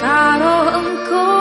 karo engkau